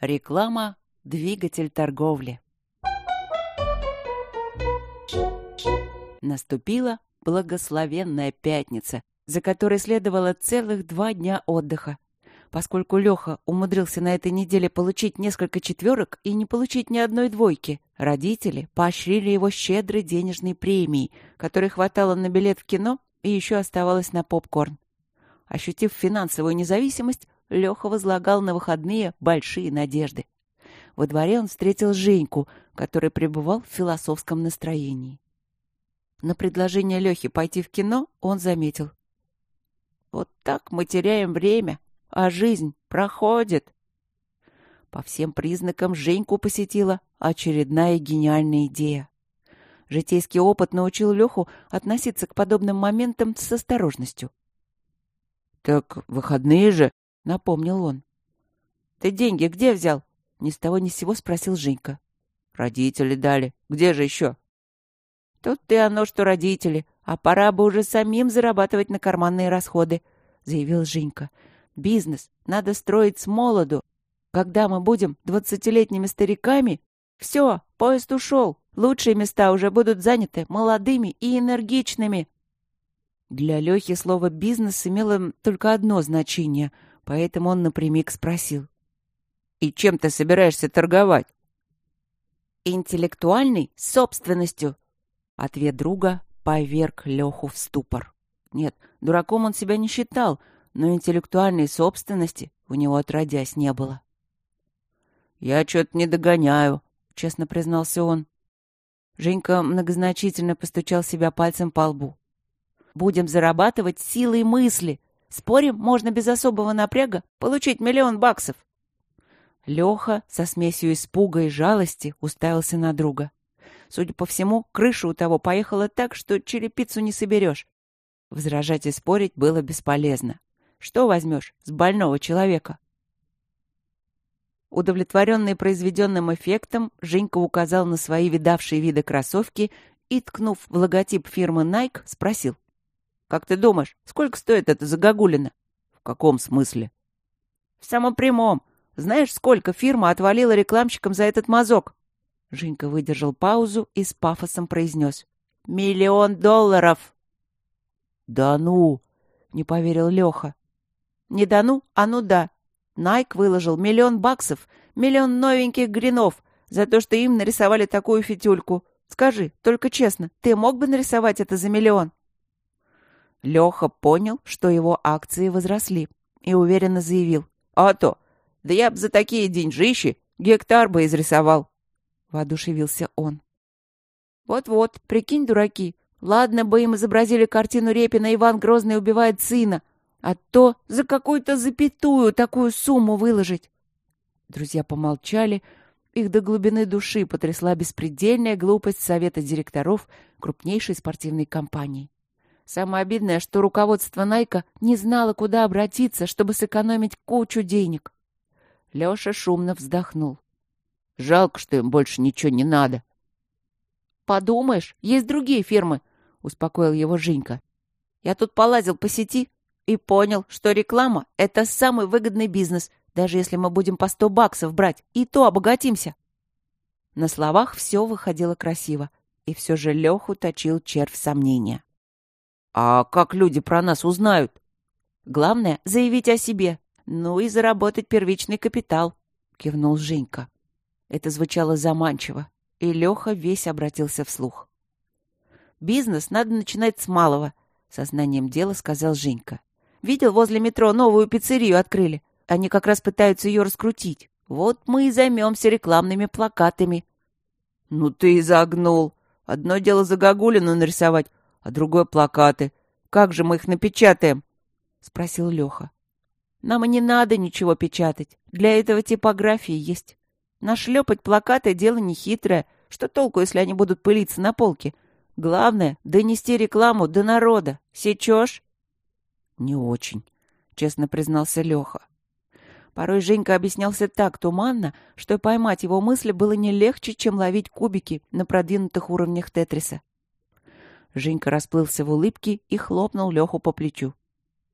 Реклама — двигатель торговли. Наступила благословенная пятница, за которой следовало целых два дня отдыха. Поскольку Леха умудрился на этой неделе получить несколько четверок и не получить ни одной двойки, родители поощрили его щедрой денежной премией, которой хватало на билет в кино и еще оставалось на попкорн. Ощутив финансовую независимость, Леха возлагал на выходные большие надежды. Во дворе он встретил Женьку, который пребывал в философском настроении. На предложение Лехи пойти в кино он заметил. «Вот так мы теряем время, а жизнь проходит». По всем признакам Женьку посетила очередная гениальная идея. Житейский опыт научил Леху относиться к подобным моментам с осторожностью. «Так выходные же», — напомнил он. «Ты деньги где взял?» — ни с того ни с сего спросил Женька. «Родители дали. Где же еще?» «Тут ты оно, что родители, а пора бы уже самим зарабатывать на карманные расходы», — заявил Женька. «Бизнес надо строить с молоду. Когда мы будем двадцатилетними стариками, все, поезд ушел, лучшие места уже будут заняты молодыми и энергичными». Для Лехи слово «бизнес» имело только одно значение, поэтому он напрямик спросил. «И чем ты собираешься торговать?» «Интеллектуальной собственностью», — ответ друга поверг Леху в ступор. Нет, дураком он себя не считал, но интеллектуальной собственности у него отродясь не было. «Я что-то не догоняю», — честно признался он. Женька многозначительно постучал себя пальцем по лбу. Будем зарабатывать силой мысли. Спорим, можно без особого напряга получить миллион баксов. Леха со смесью испуга и жалости уставился на друга. Судя по всему, крыша у того поехала так, что черепицу не соберешь. Возражать и спорить было бесполезно. Что возьмешь с больного человека? Удовлетворенный произведенным эффектом, Женька указал на свои видавшие виды кроссовки и, ткнув в логотип фирмы Nike, спросил. Как ты думаешь, сколько стоит эта загогулина? В каком смысле? В самом прямом. Знаешь, сколько фирма отвалила рекламщикам за этот мазок? Женька выдержал паузу и с пафосом произнес. Миллион долларов. Да ну, не поверил Леха. Не да ну, а ну да. Найк выложил миллион баксов, миллион новеньких гринов за то, что им нарисовали такую фитюльку. Скажи, только честно, ты мог бы нарисовать это за миллион? Леха понял, что его акции возросли, и уверенно заявил. «А то! Да я б за такие деньжищи гектар бы изрисовал!» Воодушевился он. «Вот-вот, прикинь, дураки, ладно бы им изобразили картину Репина «Иван Грозный убивает сына», а то за какую-то запятую такую сумму выложить!» Друзья помолчали, их до глубины души потрясла беспредельная глупость совета директоров крупнейшей спортивной компании. Самое обидное, что руководство Найка не знало, куда обратиться, чтобы сэкономить кучу денег. Леша шумно вздохнул. Жалко, что им больше ничего не надо. Подумаешь, есть другие фирмы, успокоил его Женька. Я тут полазил по сети и понял, что реклама — это самый выгодный бизнес, даже если мы будем по сто баксов брать, и то обогатимся. На словах все выходило красиво, и все же Леху точил червь сомнения. А как люди про нас узнают? Главное — заявить о себе. Ну и заработать первичный капитал, — кивнул Женька. Это звучало заманчиво, и Леха весь обратился вслух. «Бизнес надо начинать с малого», — сознанием дела сказал Женька. «Видел, возле метро новую пиццерию открыли. Они как раз пытаются ее раскрутить. Вот мы и займемся рекламными плакатами». «Ну ты и загнул. Одно дело загогулину нарисовать, а другой плакаты. Как же мы их напечатаем? — спросил Леха. — Нам и не надо ничего печатать. Для этого типографии есть. Нашлепать плакаты — дело нехитрое. Что толку, если они будут пылиться на полке? Главное — донести рекламу до народа. Сечешь? — Не очень, — честно признался Леха. Порой Женька объяснялся так туманно, что поймать его мысли было не легче, чем ловить кубики на продвинутых уровнях Тетриса. Женька расплылся в улыбке и хлопнул Леху по плечу.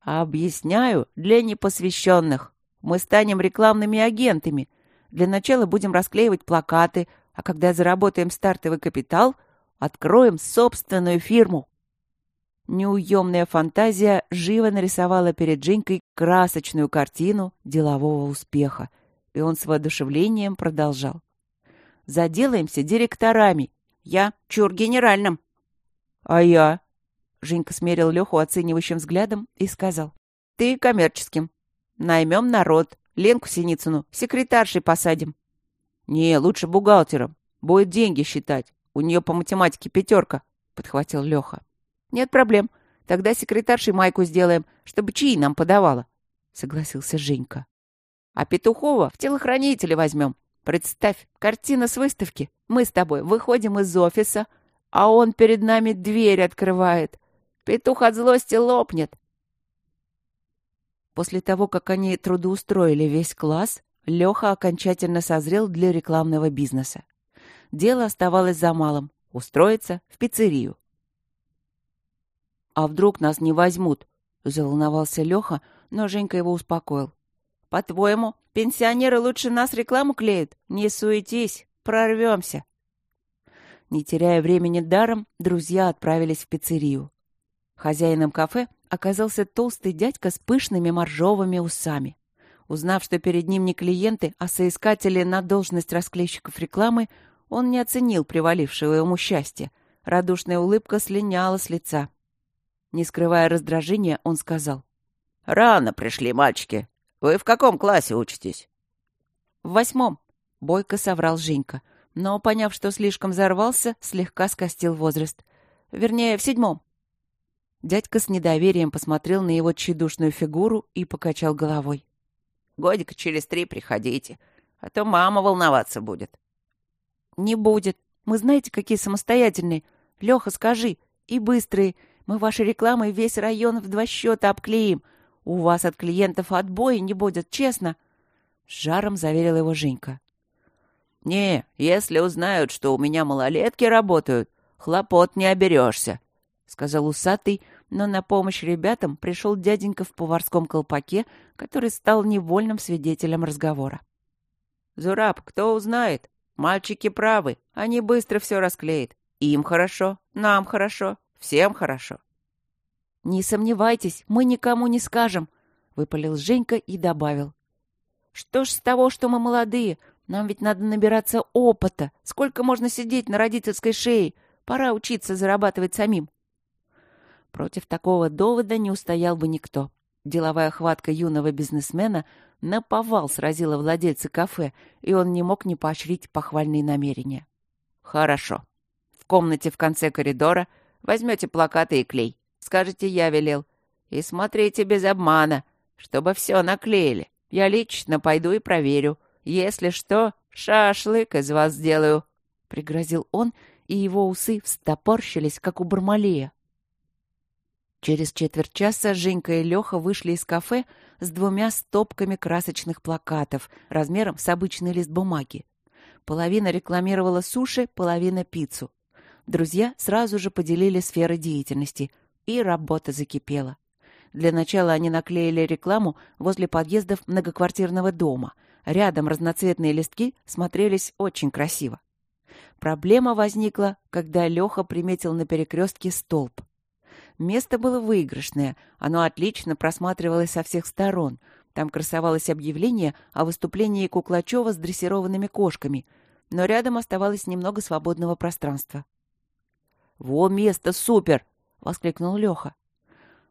«Объясняю для непосвященных. Мы станем рекламными агентами. Для начала будем расклеивать плакаты, а когда заработаем стартовый капитал, откроем собственную фирму. Неуемная фантазия живо нарисовала перед Женькой красочную картину делового успеха, и он с воодушевлением продолжал. «Заделаемся директорами. Я чур генеральным». «А я?» Женька смерил Леху оценивающим взглядом и сказал. «Ты коммерческим. Наймем народ. Ленку Синицыну секретаршей посадим». «Не, лучше бухгалтером. Будет деньги считать. У нее по математике пятерка», — подхватил Леха. «Нет проблем. Тогда секретаршей майку сделаем, чтобы чаи нам подавала», — согласился Женька. «А Петухова в телохранители возьмем. Представь, картина с выставки. Мы с тобой выходим из офиса, а он перед нами дверь открывает. Петух от злости лопнет». После того, как они трудоустроили весь класс, Леха окончательно созрел для рекламного бизнеса. Дело оставалось за малым — устроиться в пиццерию. «А вдруг нас не возьмут?» — заволновался Леха, но Женька его успокоил. «По-твоему, пенсионеры лучше нас рекламу клеят? Не суетись, прорвемся!» Не теряя времени даром, друзья отправились в пиццерию. Хозяином кафе оказался толстый дядька с пышными моржовыми усами. Узнав, что перед ним не клиенты, а соискатели на должность расклейщиков рекламы, он не оценил привалившего ему счастья. Радушная улыбка слиняла с лица. Не скрывая раздражения, он сказал. «Рано пришли, мальчики. Вы в каком классе учитесь?» «В восьмом», — бойко соврал Женька. Но, поняв, что слишком взорвался, слегка скостил возраст. Вернее, в седьмом. Дядька с недоверием посмотрел на его тщедушную фигуру и покачал головой. «Годика через три приходите, а то мама волноваться будет». «Не будет. Мы знаете, какие самостоятельные. Леха, скажи. И быстрые. Мы вашей рекламой весь район в два счета обклеим. У вас от клиентов отбоя не будет, честно. С жаром заверил его Женька. «Не, если узнают, что у меня малолетки работают, хлопот не оберешься», — сказал усатый, но на помощь ребятам пришел дяденька в поварском колпаке, который стал невольным свидетелем разговора. «Зураб, кто узнает? Мальчики правы, они быстро все расклеят. Им хорошо, нам хорошо. Всем хорошо. «Не сомневайтесь, мы никому не скажем», — выпалил Женька и добавил. «Что ж с того, что мы молодые? Нам ведь надо набираться опыта. Сколько можно сидеть на родительской шее? Пора учиться зарабатывать самим». Против такого довода не устоял бы никто. Деловая хватка юного бизнесмена наповал сразила владельца кафе, и он не мог не поощрить похвальные намерения. «Хорошо. В комнате в конце коридора — Возьмете плакаты и клей. Скажете, я велел. И смотрите без обмана, чтобы все наклеили. Я лично пойду и проверю. Если что, шашлык из вас сделаю. Пригрозил он, и его усы встопорщились, как у Бармалея. Через четверть часа Женька и Леха вышли из кафе с двумя стопками красочных плакатов размером с обычный лист бумаги. Половина рекламировала суши, половина пиццу. Друзья сразу же поделили сферы деятельности, и работа закипела. Для начала они наклеили рекламу возле подъездов многоквартирного дома. Рядом разноцветные листки смотрелись очень красиво. Проблема возникла, когда Леха приметил на перекрестке столб. Место было выигрышное, оно отлично просматривалось со всех сторон. Там красовалось объявление о выступлении Куклачева с дрессированными кошками, но рядом оставалось немного свободного пространства. «Во место супер!» — воскликнул Леха.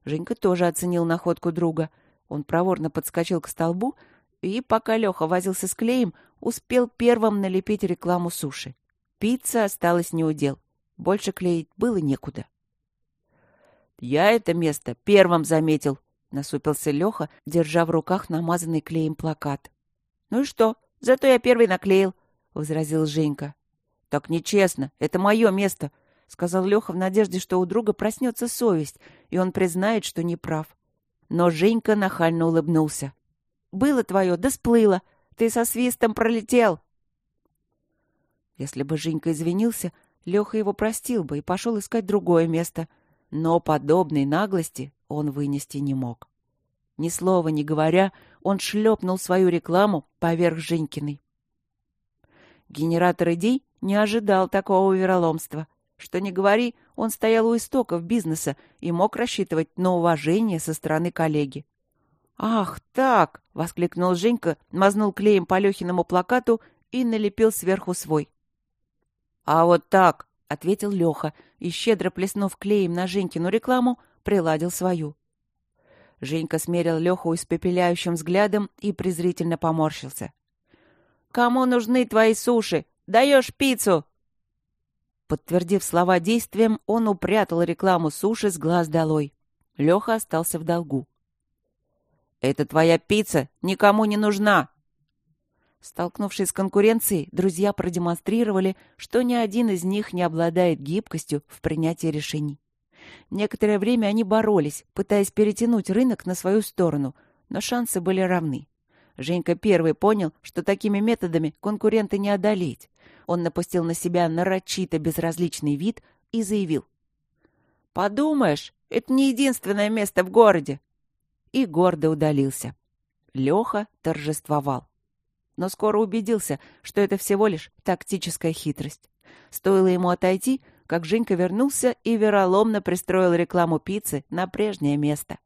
Женька тоже оценил находку друга. Он проворно подскочил к столбу и, пока Леха возился с клеем, успел первым налепить рекламу суши. Пицца осталась неудел. Больше клеить было некуда. «Я это место первым заметил», — насупился Леха, держа в руках намазанный клеем плакат. «Ну и что? Зато я первый наклеил», — возразил Женька. «Так нечестно. Это мое место. — сказал Леха в надежде, что у друга проснется совесть, и он признает, что не прав. Но Женька нахально улыбнулся. «Было твое, да сплыло. Ты со свистом пролетел!» Если бы Женька извинился, Леха его простил бы и пошел искать другое место. Но подобной наглости он вынести не мог. Ни слова не говоря, он шлепнул свою рекламу поверх Женькиной. Генератор идей не ожидал такого вероломства. Что ни говори, он стоял у истоков бизнеса и мог рассчитывать на уважение со стороны коллеги. «Ах, так!» — воскликнул Женька, мазнул клеем по Лехиному плакату и налепил сверху свой. «А вот так!» — ответил Леха и, щедро плеснув клеем на Женькину рекламу, приладил свою. Женька смерил Леху испепеляющим взглядом и презрительно поморщился. «Кому нужны твои суши? Даешь пиццу!» Подтвердив слова действием, он упрятал рекламу суши с глаз долой. Леха остался в долгу. «Это твоя пицца никому не нужна!» Столкнувшись с конкуренцией, друзья продемонстрировали, что ни один из них не обладает гибкостью в принятии решений. Некоторое время они боролись, пытаясь перетянуть рынок на свою сторону, но шансы были равны. Женька первый понял, что такими методами конкуренты не одолеть. Он напустил на себя нарочито безразличный вид и заявил. «Подумаешь, это не единственное место в городе!» И гордо удалился. Леха торжествовал. Но скоро убедился, что это всего лишь тактическая хитрость. Стоило ему отойти, как Женька вернулся и вероломно пристроил рекламу пиццы на прежнее место.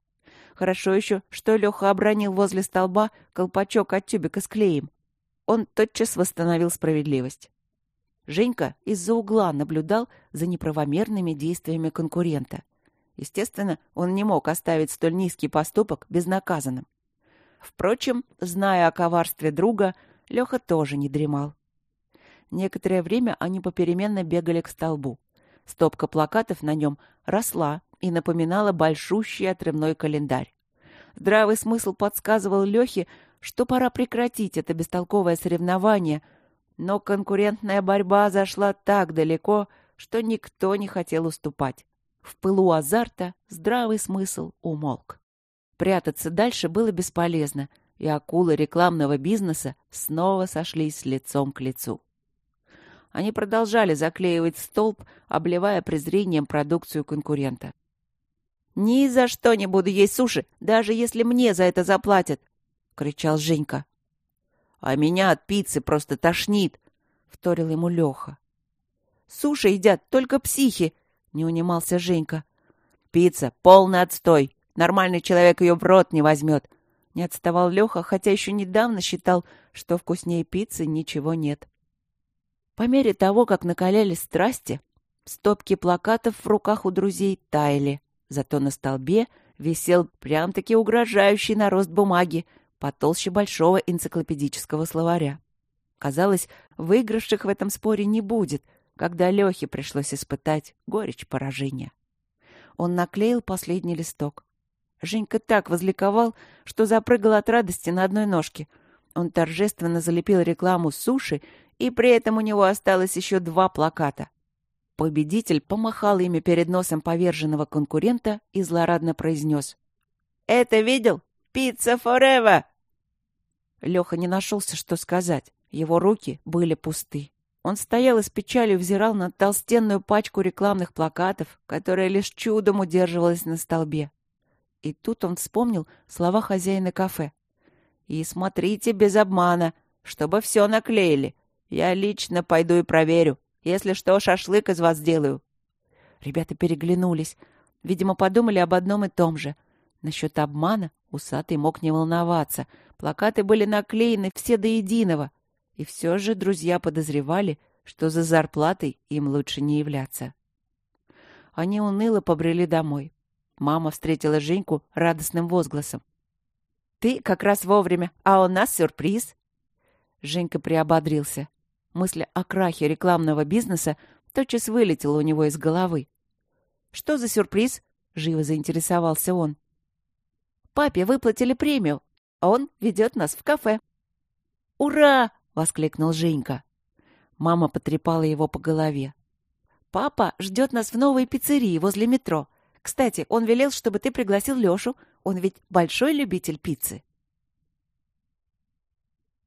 Хорошо еще, что Леха обронил возле столба колпачок от тюбика с клеем. Он тотчас восстановил справедливость. Женька из-за угла наблюдал за неправомерными действиями конкурента. Естественно, он не мог оставить столь низкий поступок безнаказанным. Впрочем, зная о коварстве друга, Леха тоже не дремал. Некоторое время они попеременно бегали к столбу. Стопка плакатов на нем росла и напоминала большущий отрывной календарь. Здравый смысл подсказывал Лехе, что пора прекратить это бестолковое соревнование, но конкурентная борьба зашла так далеко, что никто не хотел уступать. В пылу азарта здравый смысл умолк. Прятаться дальше было бесполезно, и акулы рекламного бизнеса снова сошлись лицом к лицу. Они продолжали заклеивать столб, обливая презрением продукцию конкурента. «Ни за что не буду есть суши, даже если мне за это заплатят!» — кричал Женька. «А меня от пиццы просто тошнит!» — вторил ему Леха. «Суши едят только психи!» — не унимался Женька. «Пицца — полный отстой! Нормальный человек ее в рот не возьмет!» Не отставал Леха, хотя еще недавно считал, что вкуснее пиццы ничего нет. По мере того, как накалялись страсти, стопки плакатов в руках у друзей таяли, зато на столбе висел прям-таки угрожающий нарост бумаги, потолще большого энциклопедического словаря. Казалось, выигравших в этом споре не будет, когда Лехе пришлось испытать горечь поражения. Он наклеил последний листок. Женька так возликовал, что запрыгал от радости на одной ножке. Он торжественно залепил рекламу суши и при этом у него осталось еще два плаката. Победитель помахал ими перед носом поверженного конкурента и злорадно произнес. «Это видел? Пицца forever!» Леха не нашелся, что сказать. Его руки были пусты. Он стоял и с печалью взирал на толстенную пачку рекламных плакатов, которая лишь чудом удерживалась на столбе. И тут он вспомнил слова хозяина кафе. «И смотрите без обмана, чтобы все наклеили, я лично пойду и проверю. Если что, шашлык из вас сделаю. Ребята переглянулись. Видимо, подумали об одном и том же. Насчет обмана усатый мог не волноваться. Плакаты были наклеены все до единого. И все же друзья подозревали, что за зарплатой им лучше не являться. Они уныло побрели домой. Мама встретила Женьку радостным возгласом. «Ты как раз вовремя, а у нас сюрприз!» Женька приободрился. Мысль о крахе рекламного бизнеса тотчас вылетела у него из головы. «Что за сюрприз?» — живо заинтересовался он. «Папе выплатили премию, а он ведет нас в кафе». «Ура!» — воскликнул Женька. Мама потрепала его по голове. «Папа ждет нас в новой пиццерии возле метро. Кстати, он велел, чтобы ты пригласил Лешу. Он ведь большой любитель пиццы».